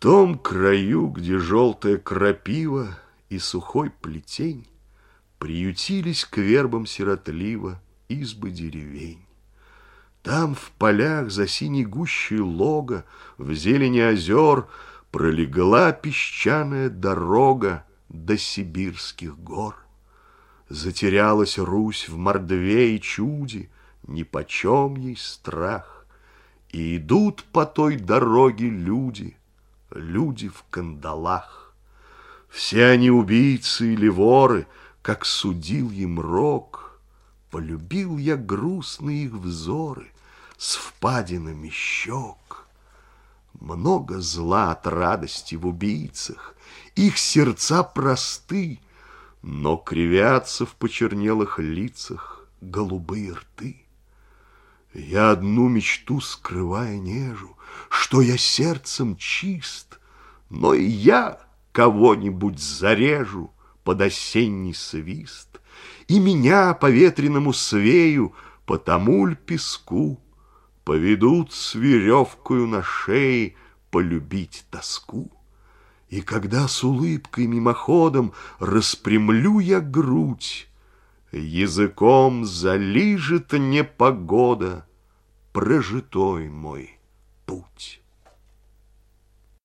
том краю, где желтая крапива и сухой плетень, Приютились к вербам сиротливо избы деревень. Там в полях за синей гущей лога, В зелени озер пролегла песчаная дорога До сибирских гор. Затерялась Русь в мордве и чуде, Нипочем ей страх. И идут по той дороге люди, Люди в кандалах. Все они убийцы или воры, Как судил им рок. Полюбил я грустные их взоры С впадинами щек. Много зла от радости в убийцах, Их сердца просты, но кривятся в почернелых лицах голубые рты. Я одну мечту скрывая нежу, Что я сердцем чист, Но и я кого-нибудь зарежу Под осенний свист, И меня по ветреному свею По тому ль песку Поведут с веревкою на шее Полюбить тоску. И когда с улыбкой мимоходом Распрямлю я грудь, Языком залижет непогода Прожитой мой.